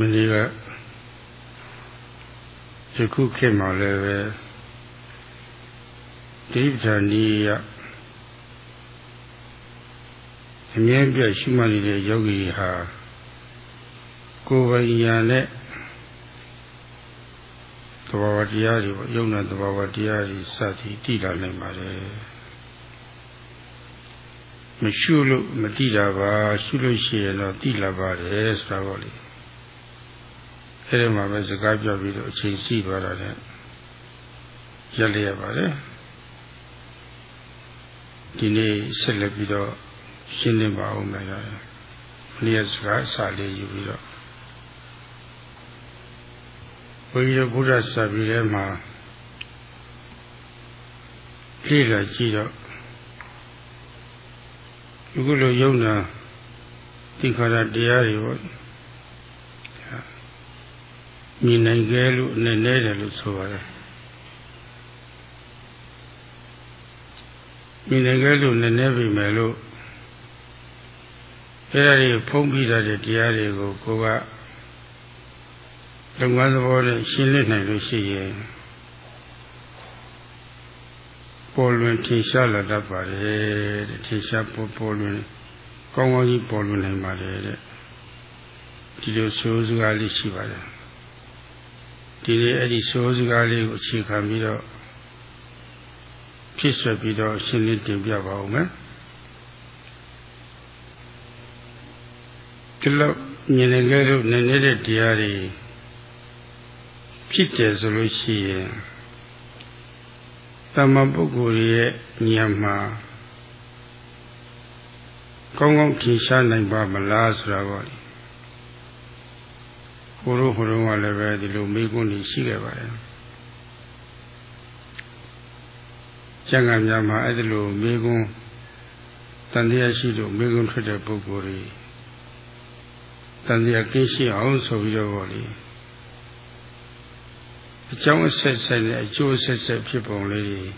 မင်းကယခုခေတ်မှာလည်းပဲဒီပ္ပာနီးရအမြဲပြည့်ရှိမှနေတဲ့ယောဂီဟာကိုယ်ပိုင်ညာနဲ့သဘာဝတရားတွေပေါ့ယုံနာသဘာဝတရားတွေစသည်တည်လာနိုင်ပါတယ်မရှုလို့မတည်တာပါရှုလို့ရှိရင်တော့တည်လာပါတယ်ဆိုတာပေါ့လေ အဲဒီမှာပဲစကားပြောပြီးတော့အချိန်ရှိသွားတာနဲ့ရက်လျက်ပါတယ်ဒီနေ့ဆက်လက်ပြီးတော့ရှင်းလင်းပါအောင်မယ်ရတယ်။လျက်စကားစာလေးယူပြီးတော့ဘုန်းကြီးတို့ဘုရားစာပေထဲမှာလေ့လာကြည့်တော့အခုလိုယုံနာသင်္ခါရတရားတွေပေါ့ မြင်နိုင်ကြလို့နည်းနည်းတယ်လို့ဆိုပါတယ်မြင်နိုင်ကြလို့နည်းနည်းပြီမယ်လို့အဲ့ဒါတွေဖုံးပြီးတဲ့တရားတွေကိုကိုကလုံငန်းသဘောနဲ့ရှင်းလင်းနိုင်လို့ရှိရင်ပေါ်လွင်ထင်ရှားလာတတ်ပါတယ်တဲ့ထင်ရှားပေါ်ပေါ်လွင်ကောင်းကောင်းကြီးပေါ်လွင်နိုင်ပါတယ်တဲ့ဒီလိုဆိုစကားလေးရှိပါတယ် ဒီလေအဲ့ဒီဆိုစကားလေးကိုအခြေခံပြီးတော့ဖြစ်ဆွပြီးတော့ရှင်းလင်းတင်ပြပါဦးမယ်ဒီလောက်မြင်နေကြလို့နည်းနည်းတဲ့တရားတွေဖြစ်တယ်ဆိုလို့ရှိရင်တမ္မပုဂ္ဂိုလ်ရဲ့ဉာဏ်မှာကောင်းကောင်းထင်ရှားနိုင်ပါမလားဆိုတာပေါ့လေ ဟိုလိုဟိုလိုကလည်းပဲဒီလိုမိကွန်းကြီးရှိခဲ့ပါတယ်ကျန်ကများမှာအဲ့ဒီလိုမိကွန်းတန်တရားရှိလို့မိကွန်းထွက်တဲ့ပုဂ္ဂိုလ်တွေတန်တရားကင်းရှိအောင်ဆိုပြီးတော့ပေါ့လေအကြောင်းအဆက်ဆက်နဲ့အကျိုးဆက်ဆက်ဖြစ်ပုံလေး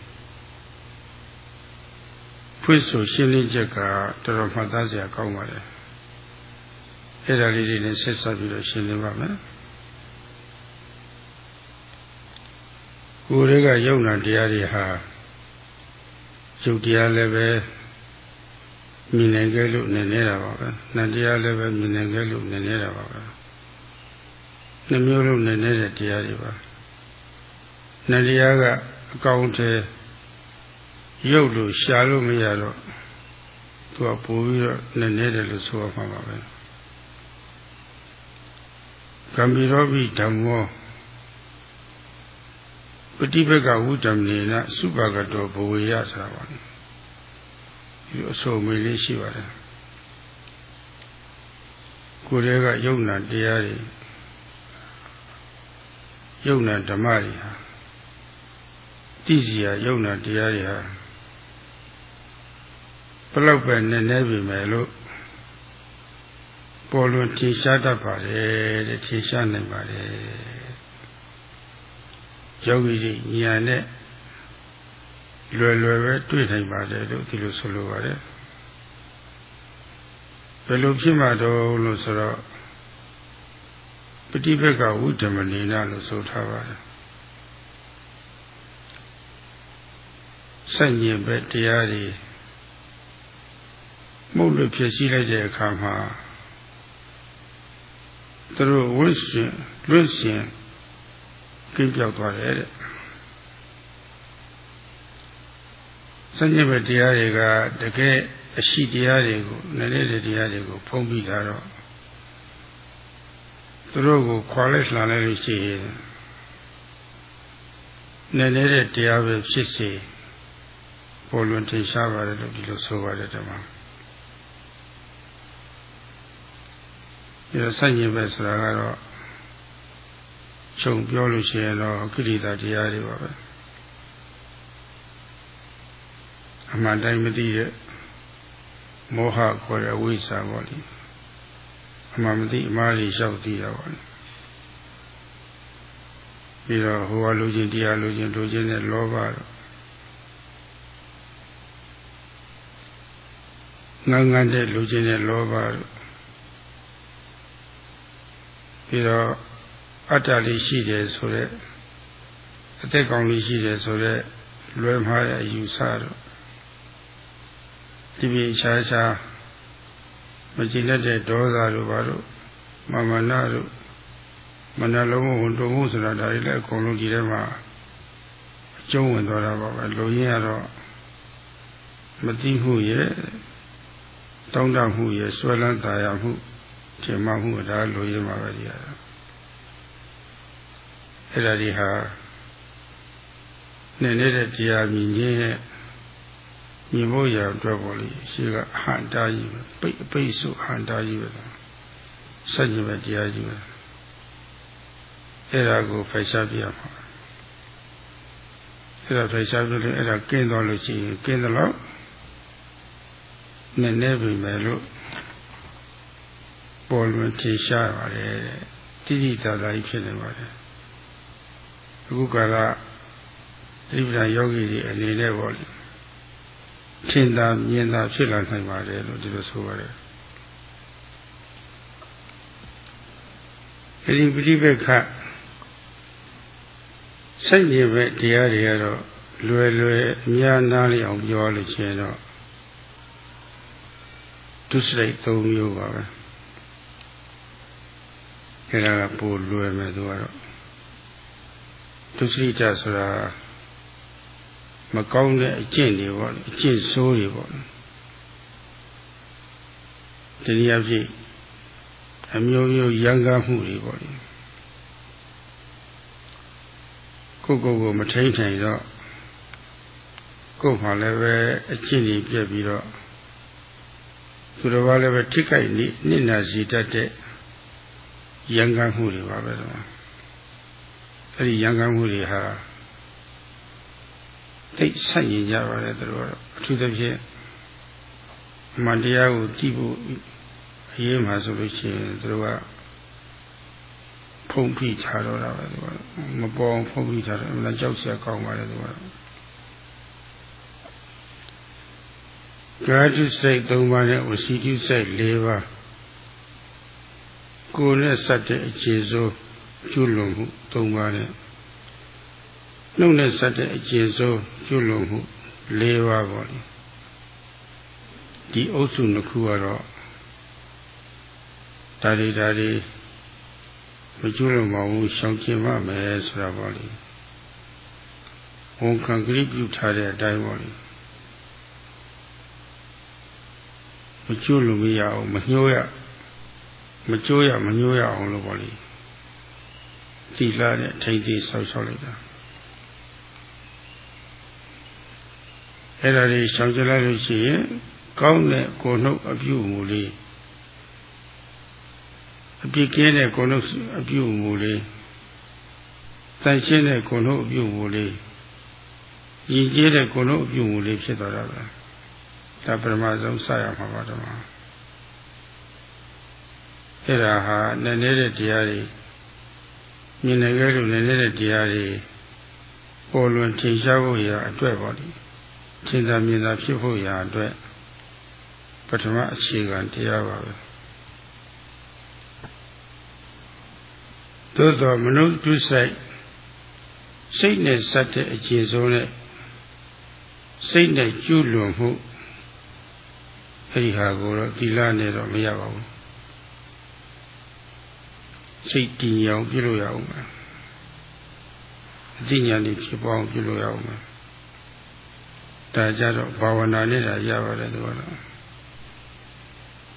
ဖွင့်ဆိုရှင်းလင်းချက်ကတော်တော်မှတ်သားစရာကောင်းပါတယ် အဲ့ဒါလေးတွေနဲ့ဆက်ဆက်ပြီးတော့ရှင်းလင်းပါမယ်ကိုယ်တွေကယုံနာတရားတွေဟာယုတ်တရားလည်းပဲမြင်နိုင်ကြလို့နည်းနေတာပါပဲ။နတ်တရားလည်းပဲမြင်နိုင်ကြလို့နည်းနေတာပါပဲ။နှမျိုးလုံးနည်းနေတဲ့တရားတွေပါ။နတ်တရားကအကောင်ထဲရုပ်လို့ရှာလို့မရတော့သူကပို့ပြီးတော့နည်းနေတယ်လို့ဆိုရမှာပါပဲ။ ကံပိရောပိဓမ္မောပฏิဘကဝုဒ္ဓမေနသုဘဂတောဘဝေယဆိုတာပါ။ဒီအဆိုမေးလေးရှိပါတယ်ကိုယ်တည်းကယုံနာတရားတွေယုံနာဓမ္မတွေဟာတိစီယယုံနာတရားတွေဟာဘလောက်ပဲနည်းနည်းပြီမယ်လို့ ပေါ်လွန်ထင်ရှားတတ်ပါတယ်တဲ့ထင်ရှားနိုင်ပါတယ်ယောဂီကြီးညာနဲ့လွယ်လွယ်ပဲတွေ့နိုင်ပါတယ်လို့ဒီလိုဆိုလိုပါတယ်ဘယ်လိုဖြစ်မှတော့လို့ဆိုတော့ပฏิဘက်ကဝိဓမ္မနေနာလို့ဆိုထားပါတယ်ဆက်ညင်ပဲတရားတွေမှုတ်လို့ဖြစ်စီလိုက်တဲ့အခါမှာ သူတို့ဝိရှင်လွတ်ရှင်ကင်းပြောက်သွားတယ်တဲ့စဉ္ညဘတရားတွေကတကယ်အရှိတရားတွေကိုနည်းနည်းတဲ့တရားတွေကိုဖုံးပြီးတာတော့သူတို့ကိုခွာလိုက်လှန်လိုက်လို့ရှိရင်နည်းနည်းတဲ့တရားပဲဖြစ်စေပေါ်လွင်ထင်ရှားပါတယ်လို့ဒီလိုဆိုပါတယ်ဓမ္မ ဒီဆန့်ကျင်ဘက်ဆိုတာကတော့ခြုံပြောလို့ရှိရင်တော့ကိရိတာတရားတွေပါပဲ။အမှန်တိုင်းမသိတဲ့မောဟခေါ်တဲ့အဝိဇ္ဇာပေါ့လေအမှန်မသိအမှားကြီးလျှောက်သိတာပေါ့လေပြီးတော့ဟိုကလူချင်းတရားလူချင်းလူချင်းနဲ့လောဘတော့ငန်းငန်းတဲ့လူချင်းနဲ့လောဘတော့ ပြီးတော့အတ္တလေးရှိတယ်ဆိုတော့အသက်ကောင်းလေးရှိတယ်ဆိုတော့လွယ်မှားတဲ့အယူဆတော့ဒီပြင်ရှားရှားမကြည်လက်တဲ့ဒေါသတို့ဘာတို့မမနာတို့မနှလုံးဝန်တုံမှုဆိုတာဒါတွေလည်းအကုန်လုံးဒီထဲမှာအကျုံးဝင်သွားတာပါပဲလူရင်းကတော့မတိမှုရဲ့တောင်းတမှုရဲ့ဆွဲလန်းတာယာမှု ထင်မှမှုဒါလူရင်းမှာပဲဒီဟာအဲ့ဒါဒီဟာနဲ့နေတဲ့တရားမြင်ခြင်းရဲ့မြင်ဖို့ရအတွက်ပေါ့လေရှိကဟန်တာကြီးပဲပိတ်ပိတ်ဆိုဟန်တာကြီးပဲစัจ java တရားကြီးပဲအဲ့ဒါကိုဖိုက်ရှားပြရမှာအဲ့ဒါဖိုက်ရှားပြလို့အဲ့ဒါကင်းသွားလို့ရှိရင်ကင်းတယ်လို့နည်းနည်းပြီမယ်လို့ ပေါ်လွင်ထင်ရှားပါတယ်တိတိတသာကြီးဖြစ်နေပါတယ်အခုကလာတိပ္ပံယောဂီတွေအနေနဲ့ပေါ့လေထင်သာမြင်သာဖြစ်လာနိုင်ပါတယ်လို့ဒီလိုဆိုပါတယ်အဲဒီပฏิပက္ခစိတ်နေပဲတရားတွေကတော့လွယ်လွယ်အများနာလျောင်ပြောလို့ရှိရင်တော့ဒုစရိုက်၃မျိုးပါပဲ အဲဒါကပိုလွယ်မယ်သူကတော့ဒုစရိတဆိုတာမကောင်းတဲ့အကျင့်တွေပေါ့အကျင့်ဆိုးတွေပေါ့တရားဖြစ်အမျိုးမျိုးရံကားမှုတွေပေါ့လေကိုကိုကိုမထိန်ထိုင်တော့ကိုယ်မှလည်းပဲအကျင့်တွေပြက်ပြီးတော့သူတော်ဘာလည်းပဲထိခိုက်နေနစ်နာစီတတ်တဲ့ ရံကားမှုတွေပါပဲတော့အဲ့ဒီရံကားမှုတွေဟာသိဆက်ရင်ကြပါတယ်သူတို့ကတော့အထူးသဖြင့်မန္တရားကိုကြည့်ဖို့အရေးမှာဆိုလို့ရှိရင်သူတို့ကဖုံးဖိထားတော့တာပဲသူကမပေါ်ဖုံးဖိထားတယ်အမှန်ကြောက်စရာကောင်းပါတယ်သူကကာတုစိတ်၃ပါးနဲ့ဝစီတုစိတ်၄ပါး ကိုယ်နဲ့စက်တဲ့အခြေစိုးကျွလွန်မှု၃ပါးနဲ့နှုတ်နဲ့ဆက်တဲ့အကျဉ်းဆုံးကျွလွန်မှု၄ပါးပေါ့လေဒီအုပ်စုနှစ်ခုကတော့ဒါတွေဒါတွေမကျွလွန်ပါဘူးရှောင်ကျင်ပါမယ်ဆိုတာပေါ့လေဝန်ခံကြိပြုထားတဲ့အတိုင်းပေါ့လေမကျွလွန်မရအောင်မညှိုးရ မကြိုးရမညှိုးရအောင်လို့ပေါ့လေတိလာနဲ့ထိတ်သေးဆောက်ရှောက်လိုက်တာအဲ့ဒါတွေရှောင်ကြလိုက်လို့ရှိရင်ကောင်းတဲ့ကိုယ်နှုတ်အပြုမူလေးအပြစ်ကင်းတဲ့ကိုယ်နှုတ်အပြုမူလေးတန်ရှင်းတဲ့ကိုယ်နှုတ်အပြုမူလေးရည်ကြီးတဲ့ကိုယ်နှုတ်အပြုမူလေးဖြစ်သွားတာပဲဒါပရမဆုံးစရမှာပါတော့ အဲ့ဒါဟာနည်းနည်းတဲ့တရားတွေမြင်နေကြလို့နည်းနည်းတဲ့တရားတွေပေါ်လွင်ထင်ရှားဖို့ရအတွက်ပါလိမ့်ရှင်းသာမြင်သာဖြစ်ဖို့ရာအတွက်ပထမအခြေခံတရားပါပဲသို့သောမနုတုဆိုင်စိတ်နဲ့စက်တဲ့အခြေဆုံးနဲ့စိတ်နဲ့ကျွလွန်မှုအဲဒီဟာကိုတော့သီလနဲ့တော့မရပါဘူး စိတ်တည်အောင်ပြုလို့ရအောင်ပါအသိဉာဏ်တွေဖြစ်ပေါင်းပြုလို့ရအောင်ပါဒါကြတော့ဘာဝနာနဲ့ဒါရပါတယ်သူကတော့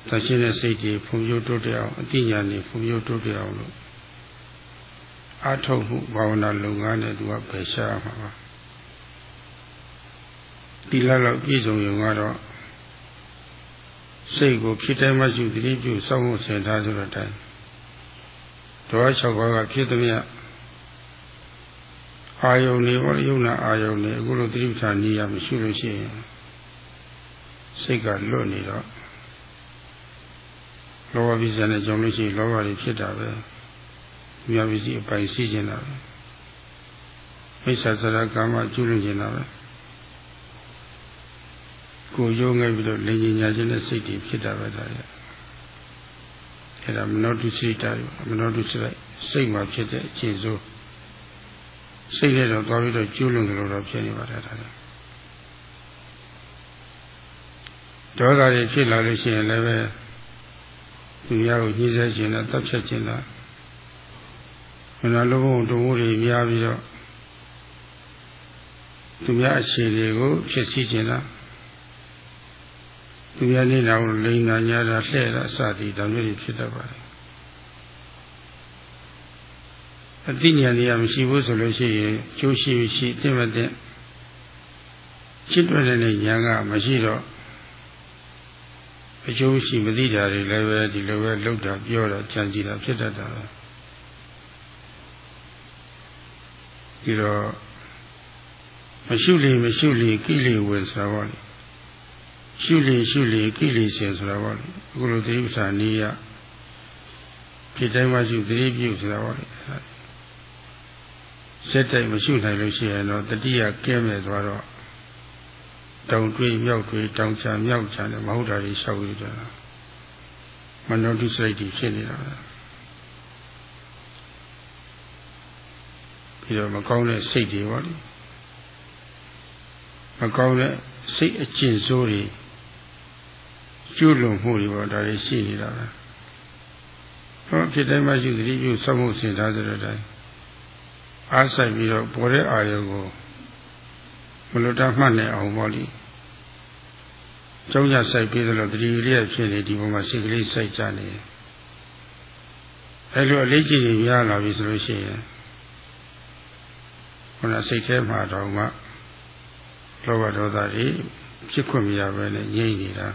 သရှိတဲ့စိတ်ကြီးဖွံ့ဖြိုးတိုးတက်အောင်အတိညာဉ်နဲ့ဖွံ့ဖြိုးတိုးတက်အောင်လို့အထောက်မှုဘာဝနာလုပ်ငန်းနဲ့သူကပယ်ရှားမှာပါဒီလောက်လောက်ပြည့်စုံရုံကတော့စိတ်ကိုဖြစ်တိုင်းမှရှိသတိပြုစောင့်ဖို့ဆင်ထားဆိုတဲ့အတိုင်း ဒေါ်၆ပါးကဖြစ်သမျှအာယုန်တွေဘောယုံနာအာယုန်တွေအခုလိုသတိပဋ္ဌာန်နည်းရမရှိလို့ရှိရင်စိတ်ကလွတ်နေတော့လောဘပိစံနဲ့ကြောင့်လို့ရှိရင်လောဘတွေဖြစ်တာပဲမြတ်ပစ္စည်းအပိုင်ရှိခြင်းတာပဲမိစ္ဆာစရကာမကျุလွန်ခြင်းတာပဲကိုယုံငယ်ပြီးတော့လင်ကြီးညာခြင်းနဲ့စိတ်တွေဖြစ်တာပဲဒါရ အဲ့ဒါမနောတုစိတာမနောတုစိတ်စိတ်မှာဖြစ်တဲ့အခြေစိုးစိတ်နဲ့တော့သွားပြီးတော့ကျိုးလွန်ကြလို့တော့ဖြစ်နေပါတယ်ဒါလည်းဒေါသတွေဖြစ်လာလို့ရှိရင်လည်းပဲသူများကိုညှိစေခြင်းနဲ့တပ်ဖြတ်ခြင်းလားမနာလိုဘုံတုံမှုတွေများပြီးတော့သူများအခြေတွေကိုဖြစ်စီခြင်းလား သူများနေတာကိုလိန်နာညာတာလှဲ့တာစသည်ဒါမျိုးတွေဖြစ်တတ်ပါတယ်အတိညာနေရမရှိဘူးဆိုလို့ရှိရင်ကျိုးရှိရှိသိမတဲ့ချစ်တွေ့တဲ့ညာကမရှိတော့အကျိုးရှိမသိတာတွေလည်းပဲဒီလိုပဲလောက်တာပြောတာကြံကြည့်တာဖြစ်တတ်တာဒီတော့မရှိလေမရှိလေကိလေဝင်ဆိုတာပေါ့လေ ရှုလေရှုလေကိလေစေဆိုတာပေါ့လေအခုလိုတိဥ္ပ္ပာနီးရဖြစ်တိုင်းမှရှုသတိပြုဆိုတာပေါ့လေစက်တိုက်မရှုနိုင်လို့ရှိရင်တော့တတိယကဲမဲ့သွားတော့တောင်တွေးမြောက်တွေးတောင်ချမြောက်ချနဲ့မဟုတ်တာတွေရှောက်ပြီးတော့မနောတုစိတ်တွေဖြစ်နေတာပြီးတော့မကောင်းတဲ့စိတ်တွေပေါ့လေမကောင်းတဲ့စိတ်အကျင့်ဆိုးတွေ ကျွလွန်မှုတွေပေါ့ဒါတွေရှိနေတာပဲဟောဖြစ်တိုင်းမှရှိသတိပြုစောင့်မှုစင်ထားကြတဲ့အတိုင်းအားဆိုင်ပြီးတော့ပေါ်တဲ့အာယုံကိုမလွတ်တမှတ်နိုင်အောင်ပေါ့လေကျောင်းရဆိုင်ပြီးတော့တတိလေးဖြစ်နေဒီပုံမှာစိတ်ကလေးစိုက်ကြနေအဲလိုအလေးကြီးကြီးများလာပြီဆိုလို့ရှိရင်ခုနစိတ်ထဲမှာတော့မှလောဘဒေါသတွေဖြစ်ခွင့်မရဘဲနဲ့ငြိမ့်နေတာ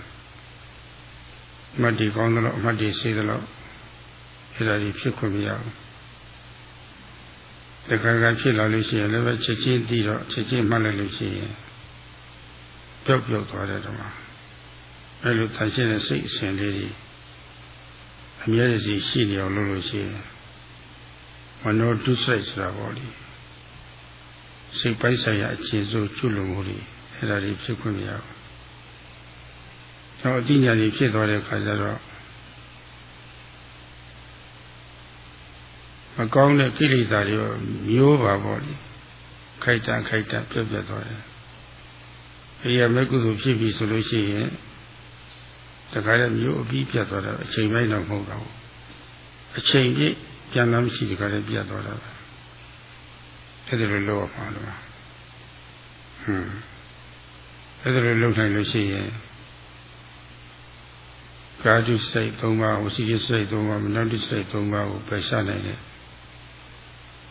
မတ်တီကောင်းသလိုအမတ်တီစေးသလိုအဲ့ဒါကြီးဖြစ်ခွင့်မရဘူးတခါကဖြစ်လာလို့ရှိရင်လည်းပဲချက်ချင်းပြီးတော့ချက်ချင်းမှတ်လိုက်လို့ရှိရင်ပျောက်ပျောက်သွားတဲ့တော့အဲ့လိုတန်ရှင်းတဲ့စိတ်အစဉ်လေးတွေအမြဲတည်းရှိနေအောင်လုပ်လို့ရှိရင်မနောတုစိတ်ဆိုတာပေါ့လေစိတ်ပိုက်ဆိုင်ရာအခြေစိုးကျွလွန်မှုတွေအဲ့ဒါတွေဖြစ်ခွင့်မရဘူး။ တော့အတိညာတွေဖြစ်သွားတဲ့အခါကျတော့မကောင်းတဲ့ကိလေသာတွေမျိုးပါပေါ့လေ။ခိုက်တန်ခိုက်တန်ပြက်ပြက်သွားတယ်။အေးရမဲ့ကုသိုလ်ဖြစ်ပြီဆိုလို့ရှိရင်တခါတည်းမျိုးအပြီးပြတ်သွားတာအချိန်ပိုင်းတော့မဟုတ်တော့ဘူး။အချိန်ပြည့်ပြန်လာမရှိတခါတည်းပြတ်သွားတာပဲ။အဲ့ဒါလိုလုပ်ရမှာလို့။ဟွန်းအဲ့ဒါလိုလုပ်နိုင်လို့ရှိရင် ကာတုစိတ်၃ပါးဝစီရစိတ်၃ပါးမနတုစိတ်၃ပါးကိုပယ်ရှားနိုင်တယ်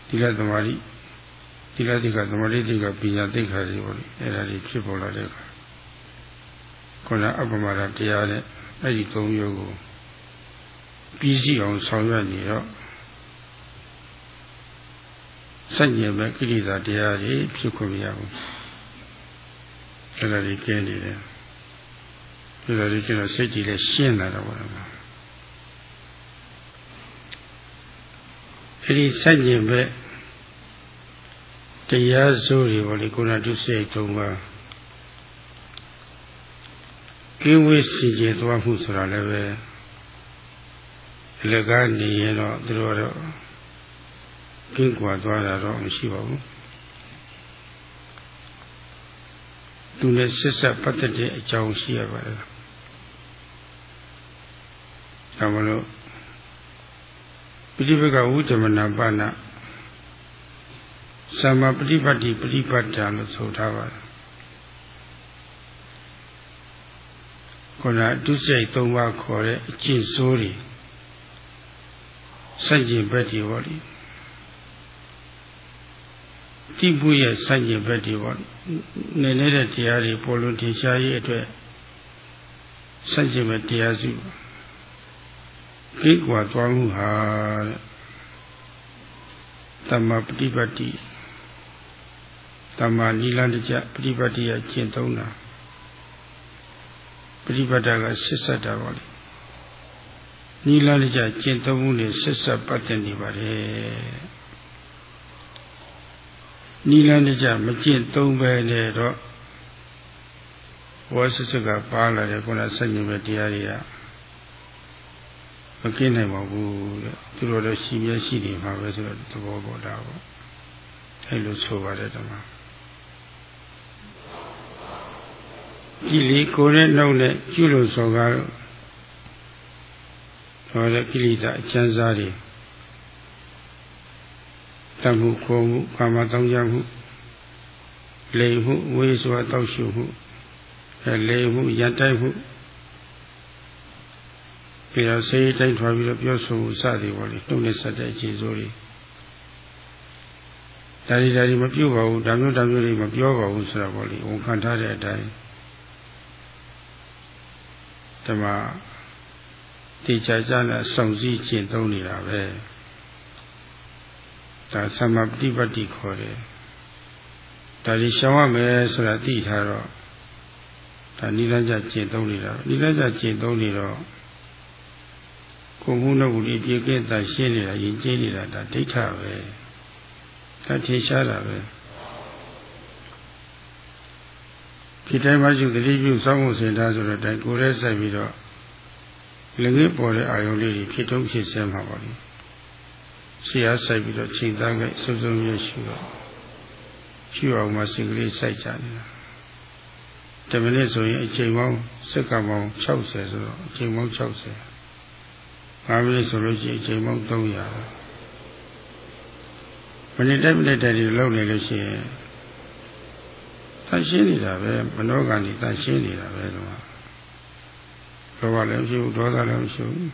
ဒီလက်သမာဓိဒီလက်ဒီကသမာဓိဒီကပညာသိက္ခာတွေပေါ့လေအဲ့ဒါတွေဖြစ်ပေါ်လာတဲ့အခါခုနအပ္ပမဒတရားနဲ့အဲ့ဒီ၃မျိုးကိုပြီးစီအောင်ဆောင်ရွက်နေတော့စัญญေပဲကိလေသာတရားတွေဖြစ်ခွင့်မရဘူးအဲ့ဒါတွေကင်းနေတယ် အဲ့ဒါကြီးကျင်းတော့စိတ်ကြီးလည်းရှင်းလာတော့ပါလားအဲ့ဒီစัญญေမဲ့တရားစိုးတွေဘောလေကုဏတုစိတ်သုံးပါကင်းဝေးစီကျေသွားမှုဆိုတာလည်းပဲလက်ကနေရတော့သူတို့တော့ကင်းကွာသွားတာတော့မရှိပါဘူးသူနဲ့ဆက်ဆက်ပတ်သက်တဲ့အကြောင်းရှိရပါတယ်။ ဒါမလို့ပฏิပကဝုဒ္ဓမနာပါဏသမ္မာပฏิပတ်တိပฏิပတ်တာလို့ဆိုထားပါတယ်။ခုနဒုစရိုက်၃ပါးခေါ်တဲ့အကျင့်ဆိုးတွေစัจจิဘက်တွေဟောလိတိပုရဲ့စัจจิဘက်တွေဟောလိနေနေတဲ့တရားတွေပေါ်လွင်ထင်ရှားရေးအတွက်စัจจิဘက်တရားစု ကိကွာသွားမှုဟာတမ္မာပฏิပတ်တိတမ္မာနိလန္တကြပฏิပတ်တိရဲ့ကျင့်သုံးတာပฏิပတ်တာကဆစ်ဆက်တာပါလေနိလန္တကြကျင့်သုံးမှုနဲ့ဆစ်ဆက်ပတ်သက်နေပါတယ်နိလန္တကြမကျင့်သုံးပဲနဲ့တော့ဝါဆစ်ဆက်ကပါလာတဲ့ခုနဆက်ညင်ပဲတရားတွေကမ ကင်းနိုင်ပါဘူးတဲ့သူတို့လည်းရှိမြဲရှိနေမှာပဲဆိုတော့သဘောပေါ်တာပေါ့အဲလိုဆိုပါတယ်ဓမ္မကြည်လီကိုယ်နဲ့နှုတ်နဲ့ကျุလို့ဆိုကားဟောတဲ့ကိလေသာအချမ်းစားတွေတမှုကိုမှုကာမတောင်းကြမှုလိမ်မှုဝေးစွာတောက်ရှုမှုအဲလိမ်မှုရန်တိုက်မှု ပြီးတော့စေးတိုက်ထွားပြီးတော့ပြောဆိုမှုစသည်ပေါ့လေနှုတ်နဲ့ဆက်တဲ့အခြေစိုးတွေဒါဒီဒါဒီမပြုတ်ပါဘူးဒါမျိုးဒါမျိုးတွေမပြောပါဘူးဆိုတော့ပေါ့လေဝန်ခံထားတဲ့အတိုင်းဓမ္မတေချာကြနဲ့စုံစည်းကျင့်သုံးနေတာပဲဒါသမပฏิပတ်တိခေါ်တယ်ဒါဒီရှောင်ရမယ်ဆိုတာသိထားတော့ဒါနိလန်းကြကျင့်သုံးနေတာနိလန်းကြကျင့်သုံးနေတော့ ကိုမှုနှုတ်လေးပြေကဲ့တာရှင်းနေတာယဉ်ကျေးနေတာဒါဒိဋ္ဌပဲဒါထင်ရှားတာပဲဒီတိုင်းမှယူတတိပြုစောင့်မှုစင်ထားဆိုတော့တိုင်ကိုယ်ရဲစိုက်ပြီးတော့လည်းငယ်ပေါ်တဲ့အာယုံလေးတွေဖြစ်တုံးဖြစ်ဆဲမှာပါလိဆရာစိုက်ပြီးတော့ချိန်သားခဲ့စုံစုံရရှိတော့ရှိအောင်မှစိတ်ကလေးစိုက်ကြနေတာတမနစ်ဆိုရင်အချိန်ပေါင်းစက္ကန့်ပေါင်း60ဆိုတော့အချိန်ပေါင်း60 5မိနစ်ဆိုလို့ရှိရင်အချိန်ပေါင်း300မိနစ်တိုင်းမိနစ်တိုင်းဒီလောက်နေလို့ရှိရင်တန်ရှင်းနေတာပဲမနောကဏီတန်ရှင်းနေတာပဲတော့လောဘလည်းမရှိဘူးဒေါသလည်းမရှိဘူး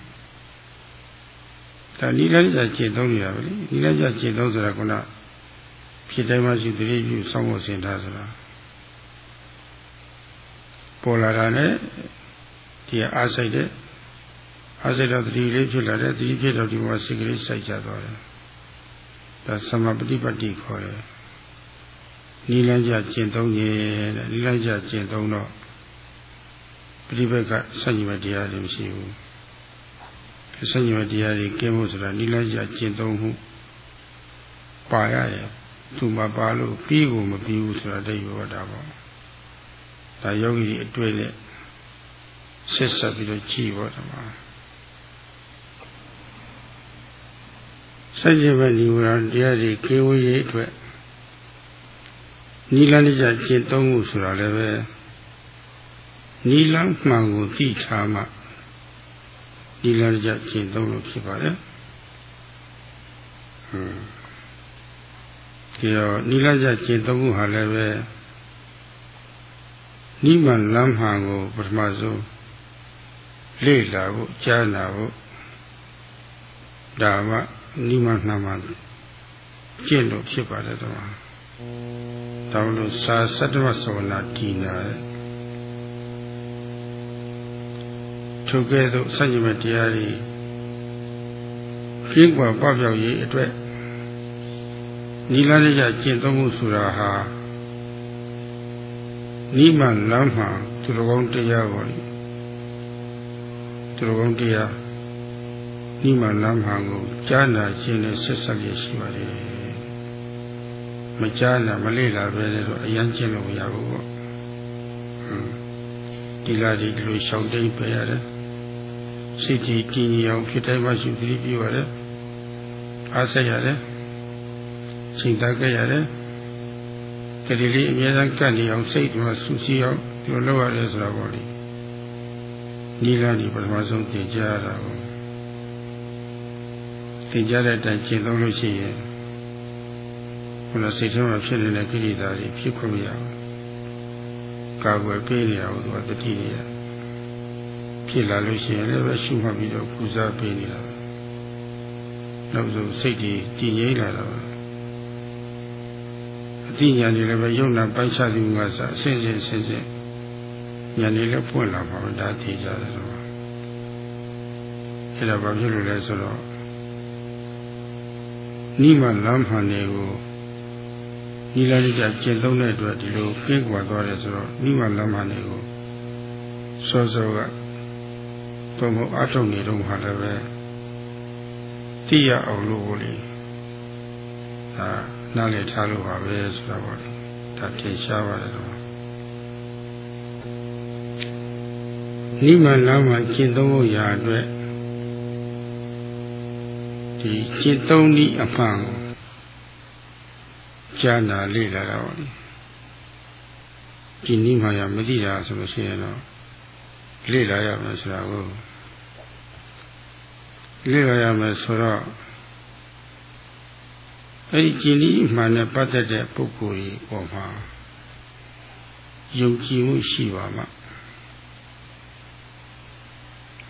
ဒါနိလန်းကြကျင့်သုံးနေတာပဲလေနိလန်းကြကျင့်သုံးဆိုတာကဖြစ်တိုင်းမှရှိတတိပြုစောင့်ဖို့ဆင်ထားဆိုတာပေါ်လာတာနဲ့ဒီအားစိတ်တဲ့ အားစိတ်တော့တတိလေးဖြစ်လာတယ်တတိဖြစ်တော့ဒီမှာစိတ်ကလေးစိုက်ကြသွားတယ်ဒါသမပฏิပတ်တိခေါ်တယ်နိလန်းကြကျင့်သုံးခြင်းတဲ့နိလန်းကြကျင့်သုံးတော့ပฏิပတ်ကစัญญမတရားတွေမရှိဘူးစัญญမတရားတွေကင်းဖို့ဆိုတာနိလန်းကြကျင့်သုံးမှုပါရရဲ့သူမပါလို့ပြီးကိုမပြီးဘူးဆိုတာတိတ်ရောတာပေါ့ဒါယောဂီအတွေ့နဲ့ဆက်ဆက်ပြီးတော့ကြည်ပေါ့ဒီ စัญญမဒီဝရတရားတွေခေဝေးရေးအတွက်နိလန်းကြကျင့်သုံးမှုဆိုတာလည်းပဲနိလန်းမှန်ကိုသိထားမှနိလန်းကြကျင့်သုံးလို့ဖြစ်ပါတယ်ဟွန်းဒီတော့နိလန်းကြကျင့်သုံးမှုဟာလည်းပဲနိမလမ်းမှန်ကိုပထမဆုံးလေ့လာဖို့ကြားနာဖို့ဒါမှ နိမနှမှကျင့်လို့ဖြစ်ပါတယ်တော့တောင်းလို့စာသတ္တဝသဝနာတည်နာထိုကဲ့သို့ဆန့်ကျင်မဲ့တရားတွေကျင့်ကွာပပျောက်ရေးအတွက်နိလန်းရကျင့်သုံးမှုဆိုတာဟာနိမန်လမ်းမှာသူတော်ကောင်းတရားပေါ်လေသူတော်ကောင်းတရား နိမန်လမ်းမှာကိုကြားနာခြင်းနဲ့ဆက်ဆက်ရရှိပါတယ်မကြားလာမလေ့လာပဲတော့အရန်ကျင့်လို့မရဘူးပေါ့ဒီလာဒီဒီလိုရှောင်တိန်ပဲရတယ်စိတ်ကြီးကြည်ညိအောင်ဖြစ်တိုင်းမှရှိသတိပြုရတယ်အားဆက်ရတယ်ချိန်တတ်ခဲ့ရတယ်တတိလေးအမြဲတမ်းကတ်နေအောင်စိတ်ကဆူဆီးအောင်ဒီလိုလုပ်ရတယ်ဆိုတာပေါ့လေနိလာဒီပထမဆုံးသင်ကြားရတာကို သင်ကြားတဲ့အတိုင်းကျင့်သုံးလို့ရှိရင်ခုနစိတ်ထဲမှာဖြစ်နေတဲ့ကိလေသာတွေဖြစ်ခွင့်မရဘူးကာကွယ်ပေးနေတာကိုသူကတတိနေရဖြစ်လာလို့ရှိရင်လည်းပဲရှုမှတ်ပြီးတော့ပူဇော်ပေးနေတာနောက်ဆုံးစိတ်ကြီးတည်ငြိမ်လာတာပဲအတိညာတွေလည်းပဲယုံနာပိုက်ချသူကစအစဉ်စဉ်စဉ်စဉ်ညာနေလည်းပွင့်လာပါတော့ဒါသိကြတယ်ဆိုတော့အဲ့ဒါဘာဖြစ်လို့လဲဆိုတော့ နိမလမ်းမှန်တွေကိုဒီလာလိကကျင့်သုံးတဲ့အတွက်ဒီလိုကင်းကွာသွားတယ်ဆိုတော့နိမလမ်းမနေကိုစောစောကဘုံဘအထုတ်နေတော့မှလည်းပဲသိရအောင်လို့ကိုလေဒါနားလည်ထားလို့ပါပဲဆိုတာပေါ့လေဒါထင်ရှားပါတယ်တော့နိမလမ်းမှာကျင့်သုံးဖို့ရာအတွက် ဒီကျင့်သုံးနည်းအမှန်ကိုကြားနာလေ့လာတာပါလေဒီနည်းမှရမသိတာဆိုလို့ရှိရင်တော့လေ့လာရမယ်ဆိုတာကိုလေ့လာရမယ်ဆိုတော့အဲ့ဒီကျင့်နည်းမှန်နဲ့ပတ်သက်တဲ့ပုဂ္ဂိုလ်ကြီးပေါ်မှာယုံကြည်မှုရှိပါမှ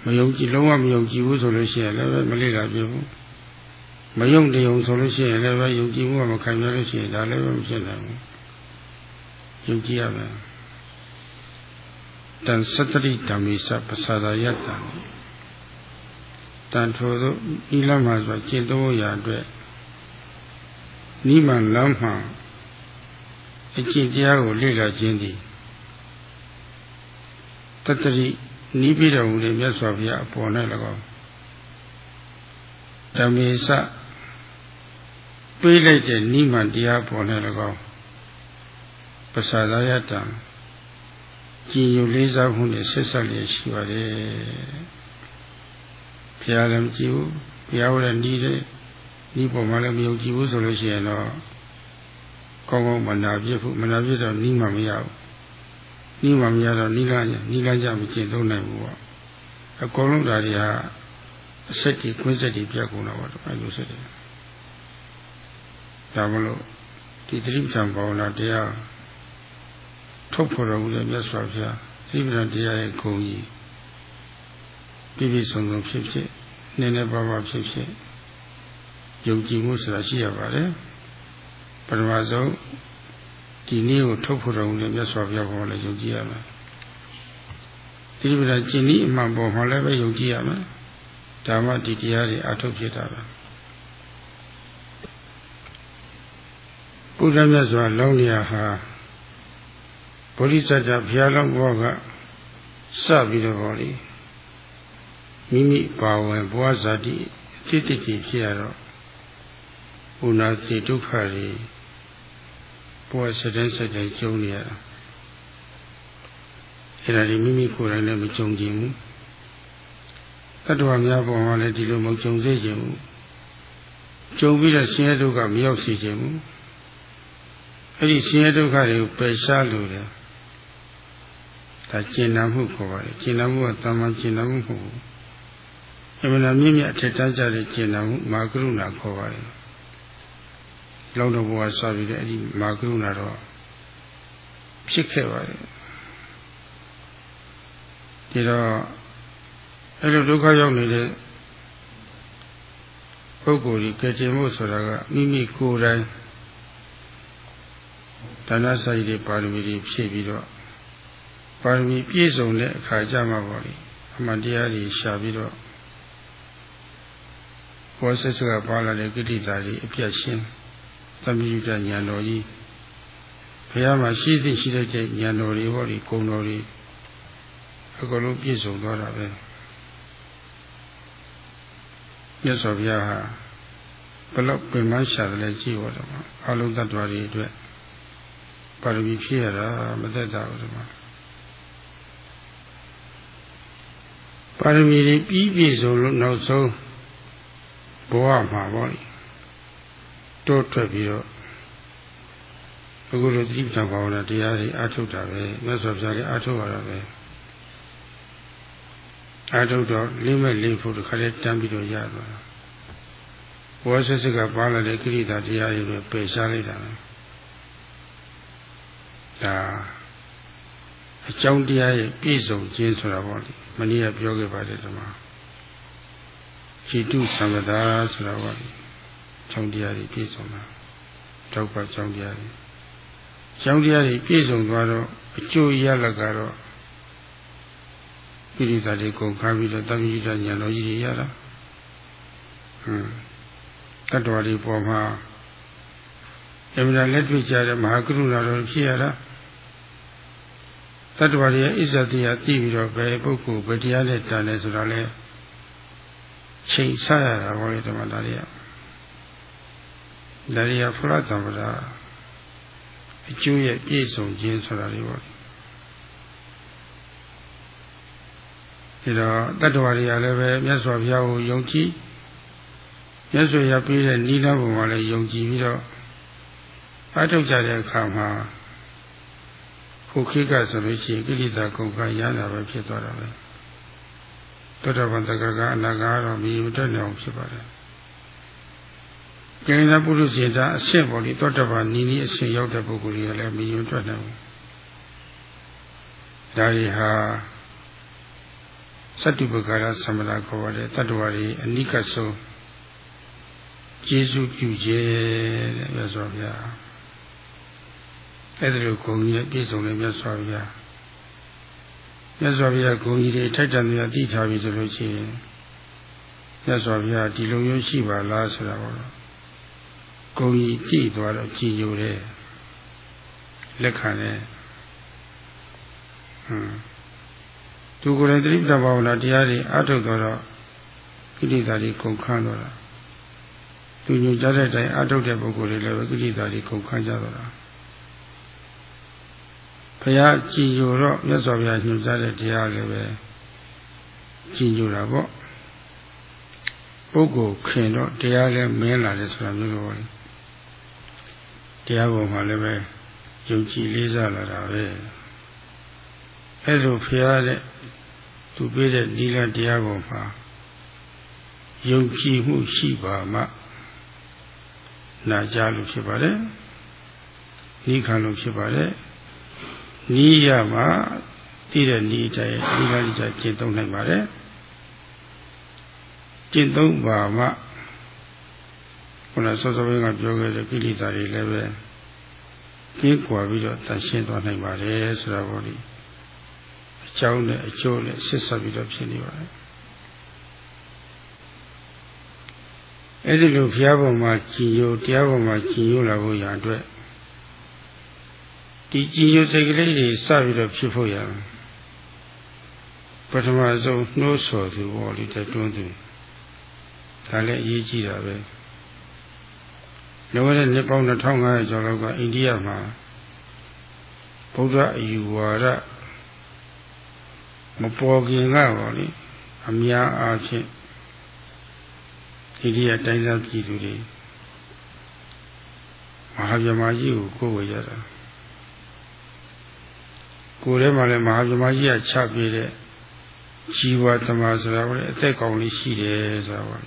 မယုံကြည်လုံးဝမယုံကြည်ဘူးဆိုလို့ရှိရင်လည်းမလေ့လာပြဘူး မယုံတယုံဆိုလို့ရှိရင်လည်းပဲယုံကြည်မှုကမခံရလို့ရှိရင်ဒါလည်းပဲမဖြစ်နိုင်ဘူးယုံကြည်ရမယ်တန်သတ္တိဓမ္မိစပသဒယတ္တတန်ထိုသောဤလမ်းမှာဆိုကျင့်သုံးရာအတွက်နိမန်လမ်းမှာအကျင့်တရားကိုလေ့လာခြင်းသည်တတ္တိနိဗ္ဗိဒဝုလေမြတ်စွာဘုရားအပေါ်၌၎င်းဓမ္မေစ ပေးလိုက်တဲ့နိမန်တရားပေါ်၌၎င်းပစာသာယတံကြည်ညိုလေးစားမှုနဲ့ဆက်ဆက်လျက်ရှိပါတယ်ဘုရားလည်းမကြည့်ဘူးဘုရားဟောတဲ့ဤတဲ့ဤပေါ်မှာလည်းမယုံကြည်ဘူးဆိုလို့ရှိရင်တော့ကောင်းကောင်းမနာပြစ်ဖို့မနာပြစ်တော့ဤမှမရဘူးဤမှမရတော့ဤလာညဤလာကြမကျင့်သုံးနိုင်ဘူးပေါ့အကုန်လုံးဒါတွေဟာအဆက်ကြီးကွင်းဆက်ကြီးပြတ်ကုန်တာပေါ့အဲလိုဆက်တယ် ဒါမလို့ဒီသတိပဋ္ဌာန်ဘာဝနာတရားထုတ်ဖော်တော်မူတဲ့မြတ်စွာဘုရားသတိပဋ္ဌာန်တရားရဲ့ဂုဏ်ကြီးပြည့်ပြည့်စုံစုံဖြစ်ဖြစ်နည်းနည်းပါးပါးဖြစ်ဖြစ်ယုံကြည်မှုဆိုတာရှိရပါတယ်ပထမဆုံးဒီနည်းကိုထုတ်ဖော်တော်မူတဲ့မြတ်စွာဘုရားပေါ်လည်းယုံကြည်ရမယ်သတိပဋ္ဌာန်ကျင့်နည်းအမှန်ပေါ်မှာလည်းပဲယုံကြည်ရမယ်ဒါမှဒီတရားတွေအထုတ်ဖြစ်တာပါ ဘုရားမြတ်စွာလောင်းလျာဟာဗုဒ္ဓဆရာဘုရားလောင်းဘောကစပြီးတော့ဟောလေမိမိပါဝင်ဘဝဇာတိအတိတ်တိဖြစ်ရတော့ဘုနာစီဒုက္ခတွေဘဝစတဲ့စတဲ့ကျုံနေရတာအဲ့ဒါဒီမိမိကိုယ်တိုင်လည်းမကြုံကြဘူးတတ္တဝါများပေါ်မှာလည်းဒီလိုမကြုံစေခြင်းဘူးကြုံပြီးတော့ဆင်းရဲဒုက္ခမရောက်စေခြင်းဘူး အဲ့ဒီဆင်းရဲဒုက္ခတွေကိုပယ်ရှားလို့တယ်ဒါကျင့်နာမှုခေါ်ပါတယ်ကျင့်နာမှုကတာမန်ကျင့်နာမှုမဟုတ်ဘူးအမှန်တရားမြင့်မြတ်အထက်တန်းကြတဲ့ကျင့်နာမှုမာကရုဏာခေါ်ပါတယ်လောင်းတော်ဘုရားစပြီးတဲ့အဲ့ဒီမာကရုဏာတော့ဖြစ်ခဲ့ပါတယ်ဒီတော့အဲ့လိုဒုက္ခရောက်နေတဲ့ပုဂ္ဂိုလ်ကြီးကယ်တင်မှုဆိုတာကမိမိကိုယ်တိုင် ဒါနစာရည်တွေပါရမီတွေဖြည့်ပြီးတော့ပါရမီပြည့်စုံတဲ့အခါကျမှပေါ့လေအမှန်တရားတွေရှာပြီးတော့ဘောဆက်စကပါလာတဲ့ကိဋ္တိတာတွေအပြတ်ရှင်းသမီးယူတဲ့ဉာဏ်တော်ကြီးဘုရားမှာရှိသည့်ရှိတဲ့ဉာဏ်တော်တွေဟောဒီဂုဏ်တော်တွေအကုန်လုံးပြည့်စုံသွားတာပဲမြတ်စွာဘုရားဟာဘလောက်ပင်မရှာတယ်လဲကြည့်တော့မှာအလုံးသတ္တဝါတွေအတွက် ပါရမီဖြည့်ရတာမသက်တာဘူးဒီမှာပါရမီတွေပြီးပြည့်စုံလို့နောက်ဆုံးဘဝမှာပေါ့လေတိုးထွက်ပြီးတော့အခုလိုသတိပဋ္ဌာန်ဘာဝနာတရားတွေအထုတ်တာပဲမြတ်စွာဘုရားလည်းအထုတ်ရတာပဲအထုတ်တော့လိမ့်မဲ့လိမ့်ဖို့တခါလေးတန်းပြီးတော့ရသွားတာဘောဆစ်ကပါလာတဲ့ကိရိတာတရားတွေပဲပယ်ရှားလိုက်တာပဲ ဒါအကြောင်းတရားရဲ့ပြည့်စုံခြင်းဆိုတာပေါ့လေမနည်းကပြောခဲ့ပါတယ်ဒီမှာခြေတုသံဃာဆိုတာပေါ့လေအကြောင်းတရားတွေပြည့်စုံတာတောက်ပါအကြောင်းတရားတွေအကြောင်းတရားတွေပြည့်စုံသွားတော့အကျိုးရလကတော့ပိဋကတွေကုန်ခါပြီးတော့တပိဋကညာတော်ကြီးတွေရတာဟွန်းတတ္တဝါတွေပေါ်မှာ အမှန်လက်တွေ့ကြတဲ့မဟာကရုဏာတော်ဖြစ်ရတာတတ္တဝါတွေရဲ့ဣဇတိယသိပြီးတော့ဘယ်ပုဂ္ဂိုလ်ဘယ်တရားနဲ့တန်လဲဆိုတာလဲချိန်ဆရတာဘောလေဓမ္မသားတွေကဒါတွေကဖလားသမ္ပရာအကျိုးရဲ့ပြည့်စုံခြင်းဆိုတာတွေပေါ့ဒီတော့တတ္တဝါတွေကလည်းပဲမြတ်စွာဘုရားကိုယုံကြည်ယမြတ်စွာဘုရားပြတဲ့နိလဘုံမှာလည်းယုံကြည်ပြီးတော့ အထုတ်ကြတဲ့အခါမှာခုခိကဆိုလို့ရှိရင်ကိလေသာကုန်ကရတာပဲဖြစ်သွားတာပဲသောတပန်တက္ကကအနာဂါတော့မြည်မတက်နိုင်အောင်ဖြစ်ပါတယ်ကိလေသာပုရုဇဉ်တာအဆင့်ပေါ်လေသောတပန်နီးနီးအဆင့်ရောက်တဲ့ပုဂ္ဂိုလ်တွေကလည်းမြည်မတက်နိုင်ဘူးဒါရီဟာသတ္တုပကာရသမဏခေါ်ရတဲ့တတ္တဝါတွေအနိကဆုံးကျေစုပြုခြင်းတဲ့မြတ်စွာဘုရား အဲ့ဒါလိုဂုံကြီးနဲ့ပြည့်စုံတဲ့မြတ်စွာဘုရားမြတ်စွာဘုရားဂုံကြီးတွေထိုက်တန်များတည်ထားပြီဆိုလို့ရှိရင်မြတ်စွာဘုရားဒီလိုမျိုးရှိပါလားဆိုတာပေါ့ဂုံကြီးတည်သွားတော့ကြည်ညိုတယ်လက်ခံတယ်ဟွန်းသူကိုယ်တိုင်တိပ္ပဘာဝနာတရားတွေအထုတ်တော့ကိလေသာတွေကုန်ခန်းတော့တာသူညွှန်ကြားတဲ့အတိုင်းအထုတ်တဲ့ပုဂ္ဂိုလ်တွေလည်းကိလေသာတွေကုန်ခန်းကြတော့တာ ဘုရားကြည်ညိုတော့မြတ်စွာဘုရားညွှန်ကြားတဲ့တရားလည်းပဲကြည်ညိုတာပေါ့ပုဂ္ဂိုလ်ခင်တော့တရားလည်းမင်းလာတယ်ဆိုတာမျိုးလိုပါလေတရားပေါ်မှာလည်းပဲယုံကြည်လေးစားလာတာပဲအဲ့လိုဖျားတဲ့သူပေးတဲ့နိလတရားပေါ်မှာယုံကြည်မှုရှိပါမှနာကြလို့ဖြစ်ပါတယ်နိခံလို့ဖြစ်ပါတယ် နီးရမှာတည်တဲ့နီးတိုင်းနိလတိကျကျင့်သုံးနိုင်ပါတယ်ကျင့်သုံးပါမှခုနစောစောကပြောခဲ့တဲ့ကိလေသာတွေလည်းပဲကင်းကွာပြီးတော့တန်ရှင်းသွားနိုင်ပါတယ်ဆိုတာပေါ့လေအကြောင်းနဲ့အကျိုးနဲ့ဆက်ဆက်ပြီးတော့ဖြစ်နေပါတယ်အဲ့ဒီလိုဘုရားပေါ်မှာကြည်ညိုတရားပေါ်မှာကြည်ညိုလာဖို့ရအတွက် ဒီကြည်ညိုစိတ်ကလေးတွေစပြီးတော့ဖြစ်ဖို့ရပထမဆုံးနှိုးဆော်သူပေါ်လိတဲ့တွန်းသူဒါလည်းအရေးကြီးတာပဲလောကရဲ့နှစ်ပေါင်း2500ကျော်လောက်ကအိန္ဒိယမှာဗုဒ္ဓအယူဝါဒမပေါ်ခင်ကပါလေအများအားဖြင့်အိန္ဒိယတိုင်းသားပြည်သူတွေမဟာဗြဟ္မာကြီးကိုကိုယ်ဝေရတာ ကိုယ်ထဲမှာလည်းမဟာသမားကြီးကချပြတဲ့ဇီဝသမာဆိုတာကလည်းအသက်ကောင်းလေးရှိတယ်ဆိုတာပါ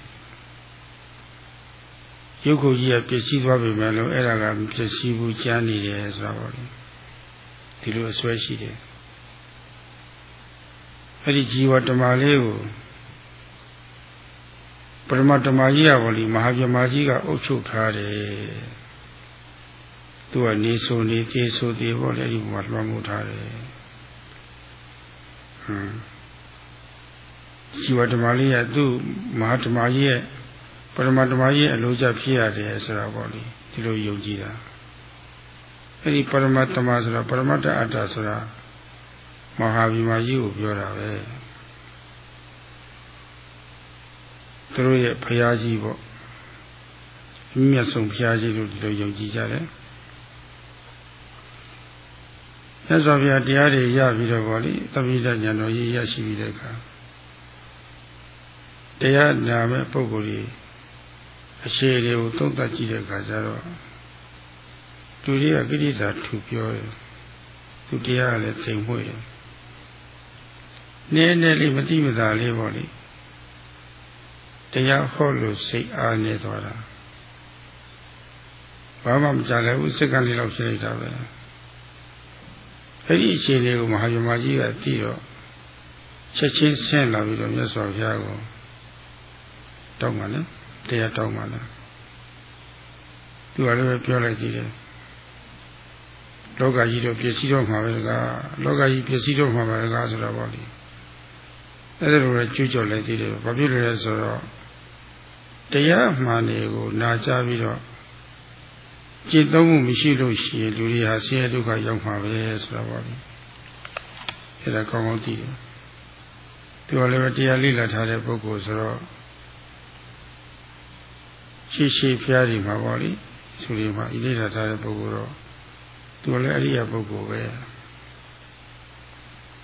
ရုပ်ခုကြီးကပျက်စီးသွားပြီမဲ့လို့အဲ့ဒါကပျက်စီးဘူးကျန်နေတယ်ဆိုတာပါလေဒီလိုအစွဲရှိတယ်အဲ့ဒီဇီဝဓမ္မလေးကိုပရမဓမ္မကြီးကဘောလီမဟာပြမကြီးကအုပ်ချုပ်ထားတယ် သူကနေဆိုနေပြေဆိုသေးဘောလေဒီမှာလွှမ်းမိုးထားတယ်ဟမ်ជីវဓမ္မလေးကသူ့မဟာဓမ္မကြီးရဲ့ပရမဓမ္မကြီးအလိုချဖြစ်ရတယ်ဆိုတာပေါ့လေဒီလိုယုံကြည်တာအဲ့ဒီပရမတ္တမဆိုတာပရမတ္တအတ္တဆိုတာမဟာဗြဟ္မာကြီးကိုပြောတာပဲသူတို့ရဲ့ဖရာကြီးပေါ့မြတ်ဆုံးဖရာကြီးတို့ဒီလိုယုံကြည်ကြတယ် မြတ်စွာဘုရားတရားတွေရပြီးတော့ဗောလေသတိတဉာဏ်တော်ကြီးရရှိပြီးတဲ့အခါတရားနာမဲ့ပုဂ္ဂိုလ်ကြီးအခြေတွေကိုသုံးသပ်ကြည့်တဲ့အခါကျတော့သူတွေကကိရိတာထူပြောတယ်သူတရားကလည်းတိမ်မွေ့တယ်နည်းနည်းလေးမတိမသာလေးပေါ့လေတရားဟောလို့စိတ်အားနေသွားတာဘာမှမကြလဲဘူးစက္ကန့်လေးလောက်ရှိလိုက်တာပဲ အဲ့ဒီအခြေအနေကိုမဟာဗြဟ္မာကြီးကသိတော့ချက်ချင်းဆင်းလာပြီးတော့မြတ်စွာဘုရားကိုတောင်းပါလေတရားတောင်းပါလားသူကလည်းပြောလိုက်ကြည့်တယ်လောကကြီးတော့ပြည့်စည်တော့မှာပဲကလောကကြီးပြည့်စည်တော့မှာပဲကဆိုတော့ဗောလေအဲ့ဒါလိုပဲကြွကြော်လိုက်သေးတယ်ဘာဖြစ်လို့လဲဆိုတော့တရားမှန်တွေကိုနာကြားပြီးတော့ จิตသုံးမှုမရှိလို့ရှိရင်လူတွေဟာဆင်းရဲဒုက္ခရောက်မှာပဲဆိုတော့ဗောလေအဲ့ဒါကောင်းကောင်းသိတယ်သူကလည်းတရားလေ့လာထားတဲ့ပုဂ္ဂိုလ်ဆိုတော့ရှိရှိဖျားဒီမှာဗောလေဆိုဒီမှာဣလေ့လာထားတဲ့ပုဂ္ဂိုလ်တော့သူကလည်းအရိယာပုဂ္ဂိုလ်ပဲ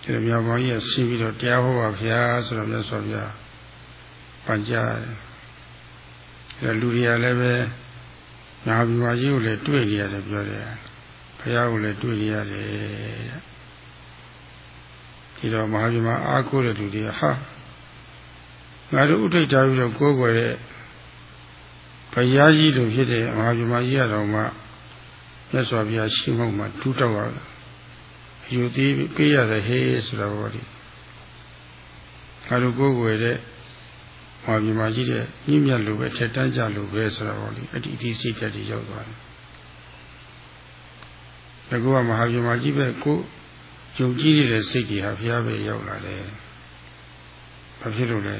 ဒီမြောင်ပေါင်းကြီးကစီးပြီးတော့တရားဟောပါဗျာဆိုတော့မြတ်စွာဘုရားပန်ကြားတယ်အဲလူတွေကလည်းပဲ မဟာဗြဟ္မာကြီးကိုလည်းတွေ့နေရတယ်ပြောတယ်ဘုရားကိုလည်းတွေ့နေရတယ်တဲ့ဒီတော့မဟာဗြဟ္မာအားကိုးတဲ့လူတွေကဟာငါတို့ဥထိတ်ထားပြီးတော့ကိုးကွယ်တဲ့ဘုရားကြီးလိုဖြစ်တဲ့မဟာဗြဟ္မာကြီးရတော်မှာမြတ်စွာဘုရားရှိမှမှာဒုတောက်ရယူသေးပေးရတဲ့ဟေးဆိုတော့ဒီငါတို့ကိုးကွယ်တဲ့ မဟာဗြဟ္မာကြီးတဲ့ညမြတ်လိုပဲထက်တန်းကြလိုပဲဆိုတော့ဒီအတိအကျစိတ်ဓာတ်ကြီးရောက်သွားတယ်။ဒါကမဟာဗြဟ္မာကြီးပဲကိုယုံကြည်နေတဲ့စိတ်တွေဟာဘုရားပဲရောက်လာတယ်။ဘာဖြစ်လို့လဲ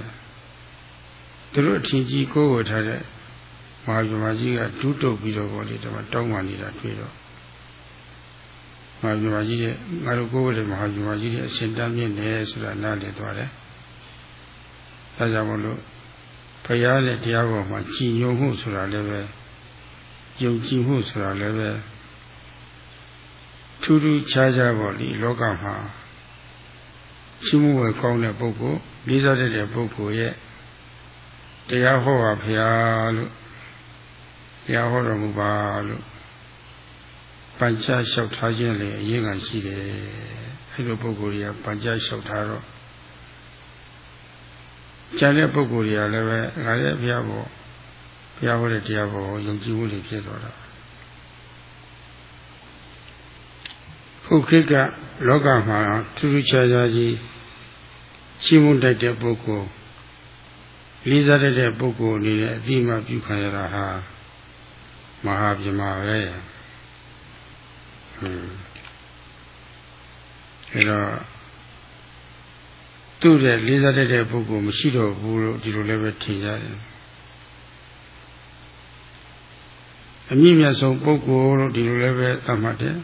။သူတို့အထင်ကြီးကိုးဝယ်ထားတဲ့မဟာဗြဟ္မာကြီးကဒုတုတ်ပြီးတော့ဘောလေဒီမှာတောင်းပန်နေတာတွေ့တော့မဟာဗြဟ္မာကြီးရဲ့ငါတို့ကိုးဝယ်တဲ့မဟာဗြဟ္မာကြီးရဲ့အရှင်တမ်းမြင့်တယ်ဆိုတာနားလည်သွားတယ်။ ဒါကြောင့်မလို့ဘုရားနဲ့တရားပေါ်မှာကြည်ညိုမှုဆိုတာလည်းပဲယုံကြည်မှုဆိုတာလည်းပဲထူးထူးခြားခြားပေါ့ဒီလောကမှာရှိမှုဝယ်ကောင်းတဲ့ပုဂ္ဂိုလ်လေးစားတဲ့ပုဂ္ဂိုလ်ရဲ့တရားဟောပါဘုရားလို့တရားဟောတော်မူပါလို့ပัญจလျှောက်ထားခြင်းလည်းအရေးကရှိတယ်အဲ့လိုပုဂ္ဂိုလ်ကြီးကပัญจလျှောက်ထားတော့ ကျန်တဲ့ပုဂ္ဂိုလ်တွေကလည်းပဲငါရဲ့ဘုရားဘောဘုရားဟောတဲ့တရားဘောယုံကြည်မှုတွေဖြစ်သွားတာခုခေတ်ကလောကမှာထူးထူးခြားခြားကြီးရှိမှုတတ်တဲ့ပုဂ္ဂိုလ်လေးစားတဲ့ပုဂ္ဂိုလ်အနေနဲ့အတိမပြုခံရတာဟာမဟာပြမပဲဟွန်းအဲတော့ သူ့ရဲ့လေးစားတဲ့ပုဂ္ဂိုလ်မရှိတော့ဘူးလို့ဒီလိုလည်းပဲထင်ကြတယ်အမြင့်မြတ်ဆုံးပုဂ္ဂိုလ်လို့ဒီလိုလည်းပဲသတ်မှတ်တယ်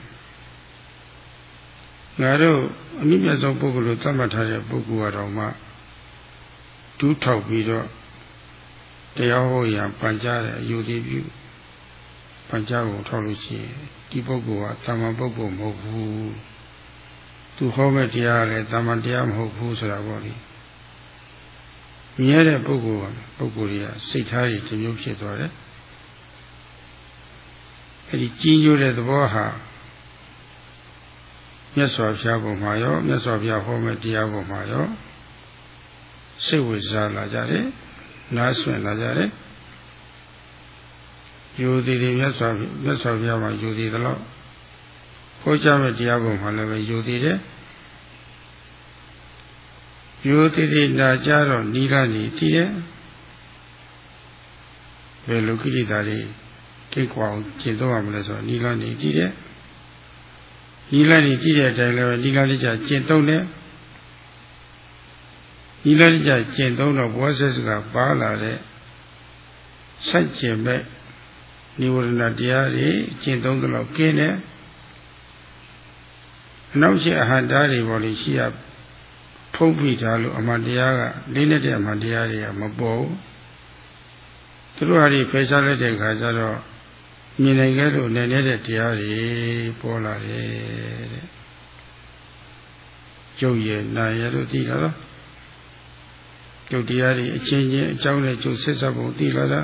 ငါတို့အမြင့်မြတ်ဆုံးပုဂ္ဂိုလ်လို့သတ်မှတ်ထားတဲ့ပုဂ္ဂိုလ်ကတော့မှဒူးထောက်ပြီးတော့တရားဟောရပန်ကြားတဲ့အယူသည်ပြုပန်ကြားကိုထောက်လို့ရှိရင်ဒီပုဂ္ဂိုလ်ကသမ္မာပုဂ္ဂိုလ်မဟုတ်ဘူး သူဟောမဲ့တရားလည်းတမန်တရားမဟုတ်ဘူးဆိုတာပေါ့လေမြဲတဲ့ပုဂ္ဂိုလ်ကပုဂ္ဂိုလ်ကြီးကစိတ်ထားရည်တစ်မျိုးဖြစ်သွားတယ်အဲဒီကြီးညိုတဲ့သဘောဟာမြတ်စွာဘုရားပုံမှာရောမြတ်စွာဘုရားဟောမဲ့တရားပုံမှာရောစိတ်ဝင်စားလာကြတယ်နားဆွင့်လာကြတယ်ယူသည်တွေမြတ်စွာမြတ်စွာဘုရားမှာယူသည်သလောက် ဟောကြားမဲ့တရားပုံမှာလည်းပဲယူသည်တယ်ယူသည်တွေနာကြတော့နီးလာနေတည်တယ်ဘယ်လိုကိလေသာတွေကိကွာအောင်ကျင့်သုံးရမလဲဆိုတော့နီးလာနေတည်တယ်နီးလာနေတည်တဲ့အတိုင်းလည်းနီးလာနေကြကျင့်သုံးတယ်နီးလာနေကြကျင့်သုံးတော့ဘောဆက်စကပါလာတဲ့စိုက်ကျင်မဲ့နိဝရဏတရားတွေကျင့်သုံးသလောက်ကင်းတယ်အ နောက်ရှိအဟံတားတွေပေါ်လို့ရှိရဖုံးဖိထားလို့အမှန်တရားကလေးနဲ့တဲ့အမှန်တရားတွေကမပေါ်ဘူးသူတို့ဟာဒီဖယ်ရှားလိုက်တဲ့ခါကျတော့မြင်နိုင်ခဲ့လို့လည်းနေတဲ့တရားတွေပေါ်လာတယ်တဲ့ကျုပ်ရဲ့နာရလို့သိတာလားကျုပ်တရားတွေအချင်းချင်းအကြောင်းနဲ့ကျုပ်ဆက်ဆက်ပုံသိလာတာ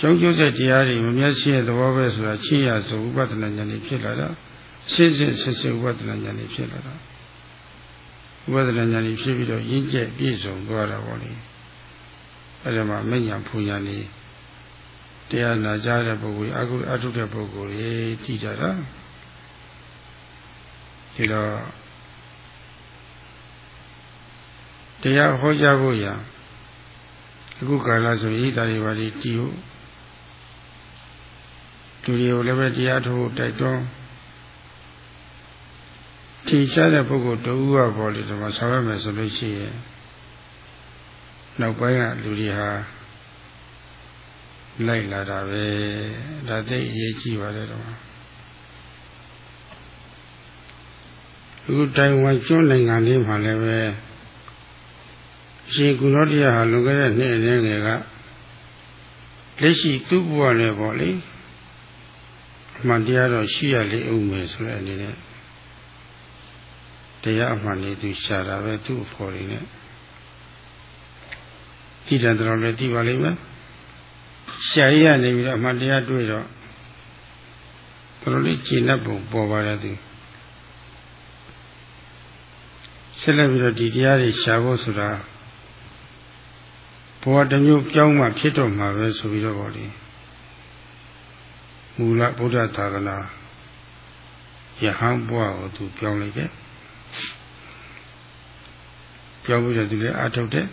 ကျောင်းကျုပ်တဲ့တရားတွေမမျက်ရှိတဲ့သဘောပဲဆိုတာချင်းရဆိုဥပဒနာဉာဏ်တွေဖြစ်လာတာရှင်းရှင်းဆက်ဆက်ဥပဒနာဉာဏ်တွေဖြစ်လာတာဥပဒနာဉာဏ်တွေဖြစ်ပြီးတော့ရင်းကျက်ပြည့်စုံသွားတာပေါ့လေအဲ့ဒါမှမဉ္ဇဉ်ဖူညာနေတရားနာကြတဲ့ပုဂ္ဂိုလ်အကုအထုတဲ့ပုဂ္ဂိုလ်ကြီးကြည့်ကြတာဒီတော့တရားဟောကြားဖို့ရအခုကာလဆိုဤတာတွေပါလိတီဟုတ် လူတွေကိုလည်းပဲတရားထုတ်တိုက်တွန်းထင်ရှားတဲ့ပုဂ္ဂိုလ်တူကပေါ်လေဒီမှာဆောင်ရမယ်ဆိုလို့ရှိရင်နောက်ပိုင်းကလူတွေဟာလိုက်လာတာပဲဒါသိအရေးကြီးပါတယ်တော့အခုတိုင်ဝမ်ကျွန်းနိုင်ငံလေးမှာလည်းပဲရှင်ကုနောတရားဟာလွန်ခဲ့တဲ့နှစ်အနည်းငယ်ကလက်ရှိသူ့ဘဝနဲ့ပေါ့လေအ မှန်တရားတော့ရှိရလေဦးမယ်ဆိုတဲ့အနေနဲ့တရားအမှန်လေးသူရှာတာပဲသူ့အဖို့လေးနဲ့တိတန်တော်လည်းသိပါလိမ့်မယ်ရှားရနေပြီးတော့အမှန်တရားတွေ့တော့တော်တော်လေးကျင့်တတ်ပုံပေါ်ပါတဲ့သူဆက်လက်ပြီးတော့ဒီတရားတွေရှားဖို့ဆိုတာဘဝတစ်မျိုးပြောင်းမှဖြစ်တော့မှာပဲဆိုပြီးတော့ဗောလေ မူလဗုဒ္ဓသာသနာယဟန်ဘဝကိုသူပြောင်းလိုက်တယ်ပြောင်းပြီးတော့သူလည်းအထုတ်တယ်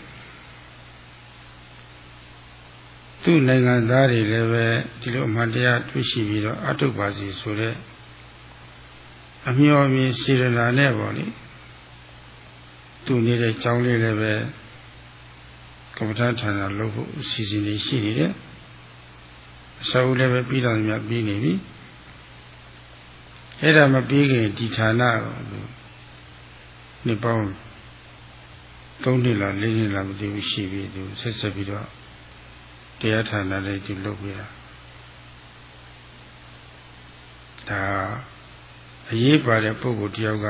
သူ့နိုင်ငံသားတွေလည်းပဲဒီလိုအမှန်တရားတွေ့ရှိပြီးတော့အထုတ်ပါစီဆိုတဲ့အမျှော်မြင်စေရနာနဲ့ပေါ့လေသူနေတဲ့ကြောင်းလေးလည်းပဲကမ္ဘာဌာနလုပ်ဖို့အစီအစဉ်တွေရှိနေတယ် အစာအုပ်လည်းပဲပြီးတော့မြတ်ပြီးနေပြီအဲ့ဒါမပြီးခင်ဒီဌာနကိုနှစ်ပေါင်း၃နှစ်လား၄နှစ်လားမသိဘူးရှိပြီသူဆက်ဆက်ပြီးတော့တရားဌာနလေးသူလုပ်ပြတာဒါအရေးပါတဲ့ပုဂ္ဂိုလ်တယောက်က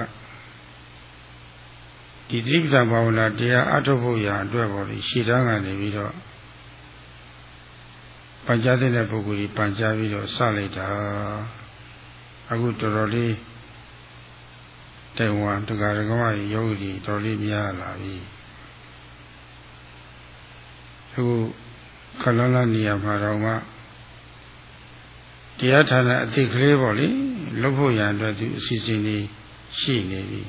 ဒီတိပ္ပံဘာဝနာတရားအထုတ်ဖို့ရာအတွက်ပေါ်ပြီးရှည်တန်းကနေပြီးတော့ ပန်ကြားတဲ့ပုဂ္ဂိုလ်ကြီးပန်ကြားပြီးတော့စလိုက်တာအခုတော်တော်လေးတိုင်ဝမ်တက္ကရာကမယောဂီတော်လေးများလာပြီအခုခလန်းလာနေရာမှာတော့မှတရားဌာနအသိကလေးပေါ့လေလုပ်ဖို့ရန်အတွက်သူအစီအစဉ်ကြီးရှိနေပြီ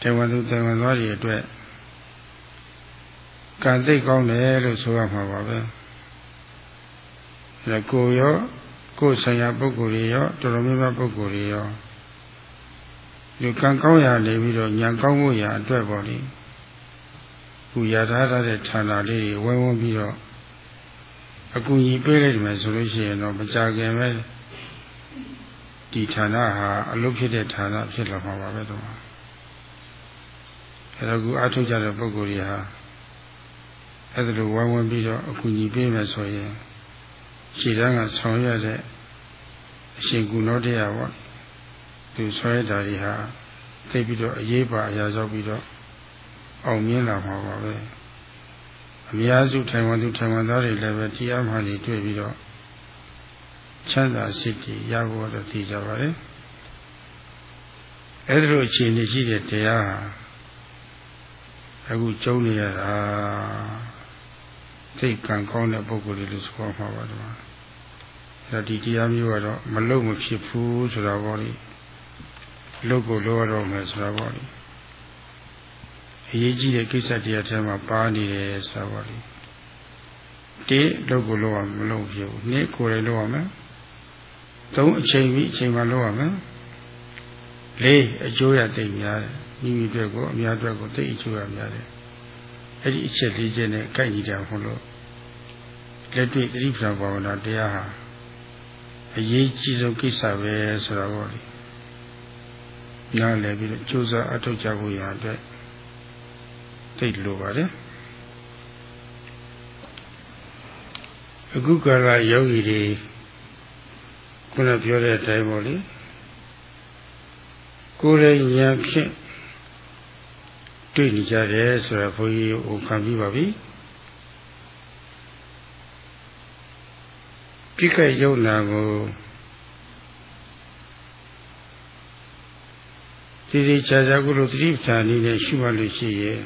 တေဝံသူတေဝံသွားတွေအတွက်ကံသိကောင်းတယ်လို့ဆိုရမှာပါပဲ အဲကိုရောကိုယ်ဆိုင်ရာပုဂ္ဂိုလ်တွေရောတော်တော်များများပုဂ္ဂိုလ်တွေရောဒီကံကောင်းရာနေပြီးတော့ညာကောင်းဖို့ရာအတွက်ပေါ့လေခုရထားတဲ့ဌာနလေးတွေဝဲဝန်းပြီးတော့အကူကြီးပေးလိုက်တယ်ဆိုလို့ရှိရင်တော့မကြခင်ပဲဒီဌာနဟာအလုပ်ဖြစ်တဲ့ဌာနဖြစ်လာမှာပါပဲတော့အဲတော့ခုအထုတ်ကြတဲ့ပုဂ္ဂိုလ်တွေဟာအဲ့ဒါလိုဝိုင်းဝန်းပြီးတော့အကူကြီးပေးမယ်ဆိုရင် ခြေတန်းကဆောင်ရတဲ့အရှင်ကုနောတရားပေါ့သူဆွဲတာတွေဟာသိပြီးတော့အရေးပါအရာရောက်ပြီးတော့အောင်မြင်လာမှာပါပဲအများစုထိုင်ဝမ်သူထိုင်ဝမ်သားတွေလည်းပဲတရားမှန်တွေတွေ့ပြီးတော့ချမ်းသာစိတ်ကြီးရဖို့တော့သိကြပါလေအဲ့ဒီလိုအခြေအနေရှိတဲ့တရားဟာအခုကျုံနေရတာ သိကံကောင်းတဲ့ပုဂ္ဂိုလ်တွေလို့ဆိုမှာပါတော့အဲ့ဒီတရားမျိုးကတော့မလုံမဖြစ်ဘူးဆိုတာပေါ့လေလုတ်ကိုလောရတော့မယ်ဆိုတာပေါ့လေအရေးကြီးတဲ့ကိစ္စတရားထဲမှာပါနေတယ်ဆိုတာပေါ့လေတိလုတ်ကိုလောရမလုံဖြစ်ဘူးနှစ်ကိုယ်လည်းလောရမယ်သုံးအချိန်ပြီးအချိန်မှလောရမယ်လေးအကျိုးရသိများတယ်မိမိအတွက်ကိုအများအတွက်ကိုသိအကျိုးရများတယ် အဲ့ဒီအချက်လေးချက်နဲ့ကိုက်ညီတယ်ဟုတ်လို့လက်တွေ့သတိပ္ပံဘာဝနာတရားဟာအရေးကြီးဆုံးကိစ္စပဲဆိုတော့ဗောလေနားလည်ပြီးတော့ကြိုးစားအထောက်ကြဖို့ရအတွက်သိလိုပါတယ်အခုကာလယောဂီတွေခုနပြောတဲ့အတိုင်းပေါ့လေကိုယ်ရဲ့ဉာဏ်ဖြင့် တွေ့နေကြတယ်ဆိုတော့ဘုန်းကြီးဟိုခံပြီးပါပြီပြိက္ခယုံနာကိုဒီဒီချာချာကုလို့သတိပဋ္ဌာန်နည်းနဲ့ရှုမှတ်လို့ရှိရဲ့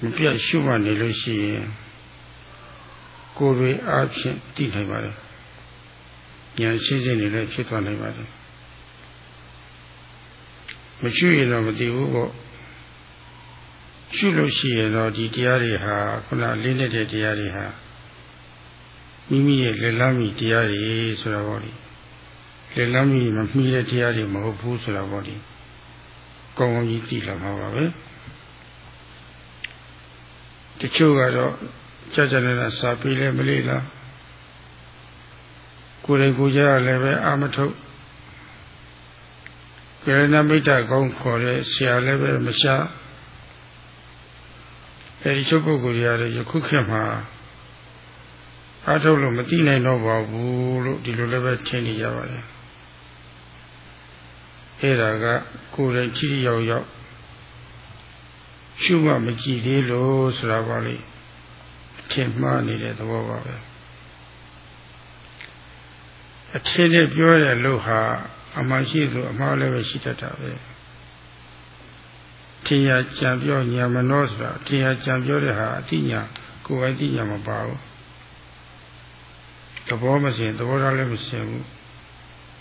မပြတ်ရှုမှတ်နေလို့ရှိရင်ကိုယ်တွေအားဖြင့်သိနိုင်ပါတယ်ဉာဏ်ရှိစေနေလည်းဖြစ်သွားနိုင်ပါတယ်မရှုရင်တော့မသိဘူးပေါ့ ရှုလို့ရှိရင်တော့ဒီတရားတွေဟာခုနလေးနေတဲ့တရားတွေဟာမိမိရဲ့လက်လမ်းမိတရားတွေဆိုတာပေါ့လေလက်လမ်းမိမမှီတဲ့တရားတွေမဟုတ်ဘူးဆိုတာပေါ့လေကောင်းကောင်းကြီးသိလာမှာပါပဲတချို့ကတော့ကြာကြာနေတာစာပြီးလဲမလေးလားကိုယ်တိုင်ကိုယ်ကြလည်းပဲအာမထုတ်ကရဏမိတ်တကောင်းခေါ်တဲ့ဆရာလည်းပဲမရှာ အဲဒီချုပ်ပုဂ္ဂိုလ်တွေကယခုခေတ်မှာအားထုတ်လို့မသိနိုင်တော့ပါဘူးလို့ဒီလိုလည်းပဲထင်နေကြပါတယ်အဲ့ဒါကကိုယ်တိုင်ကြည့်ရောက်ရောက်ရှုမှမကြည့်သေးလို့ဆိုတာပါလေအထင်မှားနေတဲ့သဘောပါပဲအထင်နဲ့ပြောရလို့ဟာအမှန်ရှိလို့အမှားလည်းပဲရှိတတ်တာပဲ ထင်ရကြံပြောညာမနောဆိုတာထင်ရကြံပြောတဲ့ဟာအတိညာကိုယ်ပိုင်တိညာမပါဘူးသဘောမစင်သဘောထားလည်းမစင်ဘူး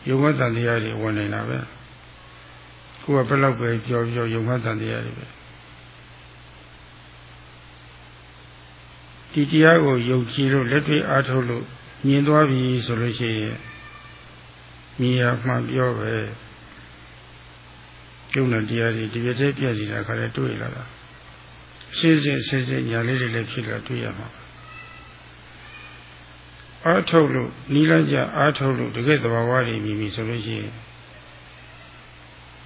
ယုံမတန်တရားတွေဝင်နေတာပဲကိုယ်ကဘယ်လောက်ပဲပြောပြောယုံမတန်တရားတွေပဲဒီတရားကိုယုံကြည်လို့လက်တွေ့အားထုတ်လို့မြင်သွားပြီဆိုလို့ရှိရင်မြင်ရမှန်ပြောပဲ ကျုံတဲ့တရားတွေဒီပြည့်တဲ့ပြည့်နေတာခါလဲတွေ့လာတာရှင်းရှင်းရှင်းရှင်းညာလေးတွေလည်းဖြစ်လာတွေ့ရမှာအားထုတ်လို့နီးလိုက်ကြအားထုတ်လို့တကယ်သဘာဝတွေမြင်ပြီဆိုလို့ရှိရင်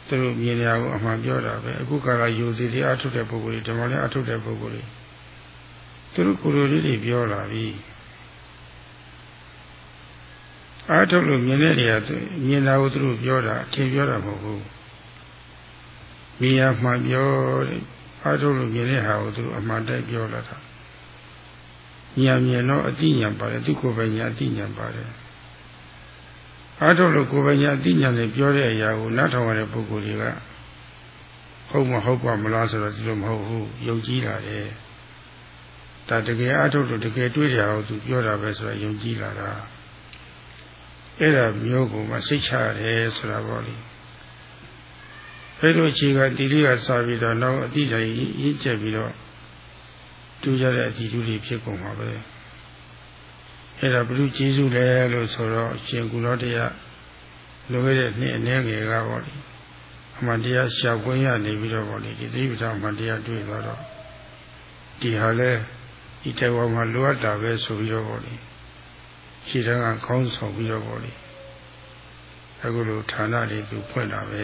သူတို့မြင်ရကိုအမှန်ပြောတာပဲအခုကာလယူစီတွေအားထုတ်တဲ့ပုဂ္ဂိုလ်တွေဓမ္မလည်းအားထုတ်တဲ့ပုဂ္ဂိုလ်တွေသူတို့ကိုယ်လိုလေးတွေပြောလာပြီအားထုတ်လို့မြင်တဲ့နေရာမြင်တာကိုသူတို့ပြောတာအထင်ပြောတာမဟုတ်ဘူး မြင်ရမှပြောတယ်အားထုတ်လို့မြင်တဲ့ဟာကိုသူတို့အမှန်တိုက်ပြောလာတာဉာဏ်မြင်တော့အတိဉာဏ်ပါတယ်သူကိုယ်ပဲဉာဏ်အတိဉာဏ်ပါတယ်အားထုတ်လို့ကိုယ်ပဲဉာဏ်အတိဉာဏ်နဲ့ပြောတဲ့အရာကိုနားထောင်ရတဲ့ပုဂ္ဂိုလ်တွေကဟုတ်မဟုတ်ပါမလားဆိုတော့ဒီလိုမဟုတ်ဘူးယုံကြည်လာတယ်ဒါတကယ်အားထုတ်လို့တကယ်တွေ့ကြအောင်သူပြောတာပဲဆိုတော့ယုံကြည်လာတာအဲ့ဒါမျိုးကိုမှစိတ်ချရတယ်ဆိုတာပေါ့လေ အဲ့လိုအခြေခံတိရိကစပြီးတော့နောက်အတိအကျရင်းကျက်ပြီးတော့တူကြတဲ့အတီတူတွေဖြစ်ကုန်ပါပဲအဲ့ဒါဘုရုကျေးဇူးလဲလို့ဆိုတော့အရှင်ကုလောတရားလိုခဲ့တဲ့နှစ်အနည်းငယ်ကပေါ့လေအမှန်တရားရှာဖွင့်ရနေပြီးတော့ပေါ့လေဒီသတိပဋ္ဌာန်အမှန်တရားတွေ့သွားတော့ဒီဟာလဲဒီတေဝါမှာလိုအပ်တာပဲဆိုပြီးတော့ပေါ့လေခြေတန်းကခေါင်းဆောင်ပြီးတော့ပေါ့လေအခုလိုဌာနတွေသူဖွင့်တာပဲ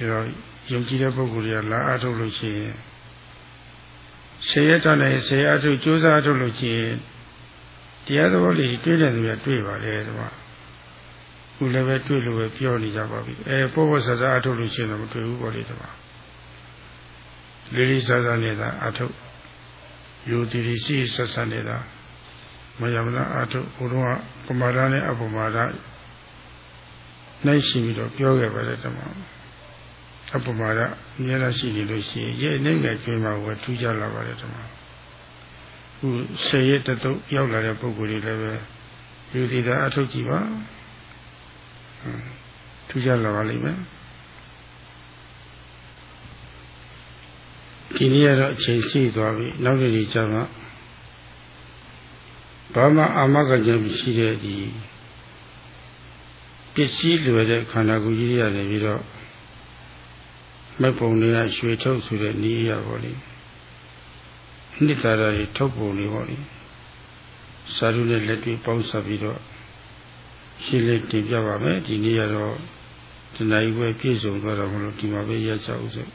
ဒီတော့ယုံကြည်တဲ့ပုဂ္ဂိုလ်တွေကလာအားထုတ်လို့ရှိရင်ဆေရတနဲ့ဆေရအထုကြိုးစားအထုလို့ရှိရင်တရားသဘောလေးတွေ့တဲ့သူကတွေ့ပါလေဒီမှာခုလည်းပဲတွေ့လို့ပဲပြောနေကြပါပြီအဲပေါ်ပေါ်ဆဆအထုလို့ရှိရင်တော့မတွေ့ဘူးပေါ့လေဒီမှာလေးလေးဆဆနေတာအထုယူတည်ရှိဆက်ဆက်နေတာမယမနာအထုဘုရားကပမာဒနဲ့အပမာဒနိုင်ရှိပြီးတော့ပြောခဲ့ပါတယ်ဒီမှာ အပမာဒအများကြီးရှိနေလို့ရှိရင်ရဲ့အနေနဲ့ကျွေးမှာဝထူးကြလာပါတယ်ဒီမှာခုဆယ်ရက်တတုပ်ရောက်လာတဲ့ပုံကိုယ်တွေလည်းပဲယူတည်တာအထုတ်ကြည့်ပါထူးကြလာပါလိမ့်မယ်ဒီနေ့ကတော့အချိန်ရှိသွားပြီနောက်နေ့ကျမှဘာမှအာမခံချက်ရှိတဲ့ဒီပစ္စည်းလွယ်တဲ့ခန္ဓာကိုယ်ကြီးရတယ်ပြီးတော့ မက်ပုံတွေကရွှေထုတ်ဆိုတဲ့နီးရပါလိနှစ်သာရတွေထုတ်ပုံတွေပါလိစာရုနဲ့လက်တွေပေါင်းစပ်ပြီးတော့ရှင်းလေးတင်ပြပါမယ်ဒီနေ့ကတော့ဒီနိုင်ဝဲပြည့်စုံသွားတော့မလို့ဒီမှာပဲရက်ချအောင်စို့